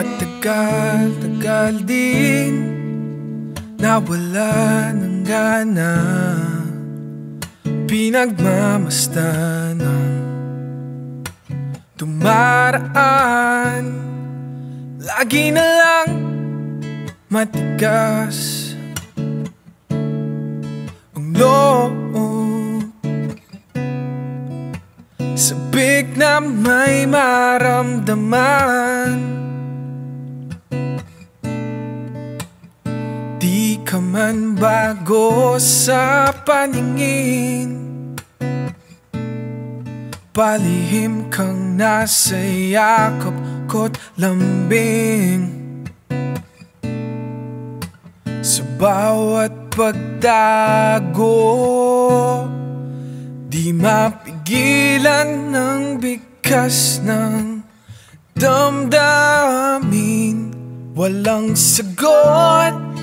Matagal-tagal din Nawala ng gana. Pinagmamastan ng Dumaraan. Lagi na lang Matigas Ang loob. Sabik na may maramdaman man bago sa paningin. Palihim kang nasa yakap ko't lambing. Sa bawat pagdago Di mapigilan ng bigkas ng damdamin. Walang sagot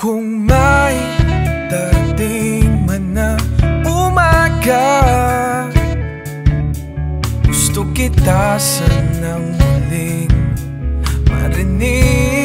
kung may darating man na umaga Gusto kita sanang muling marinig,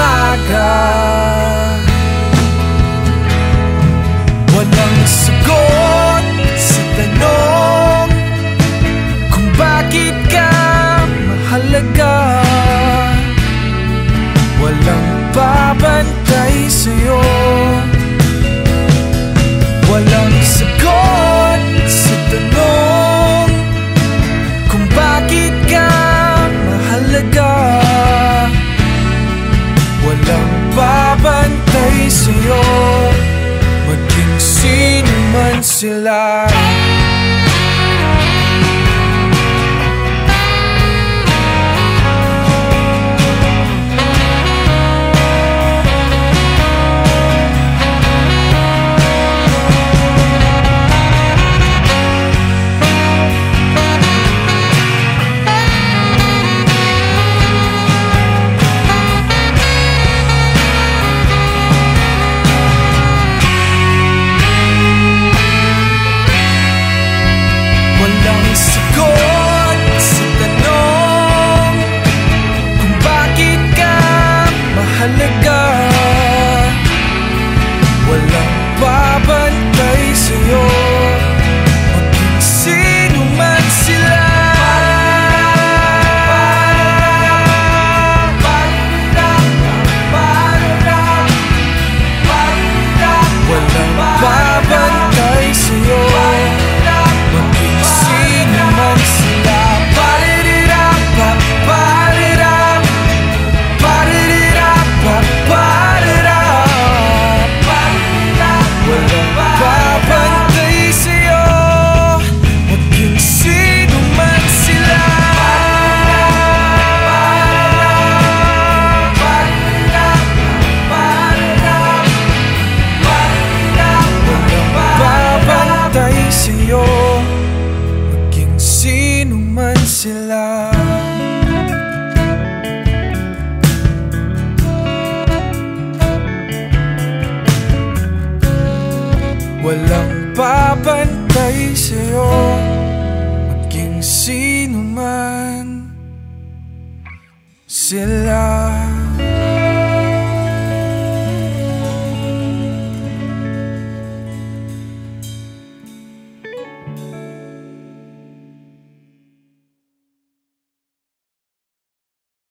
umaga. Walang sagot man sila still love.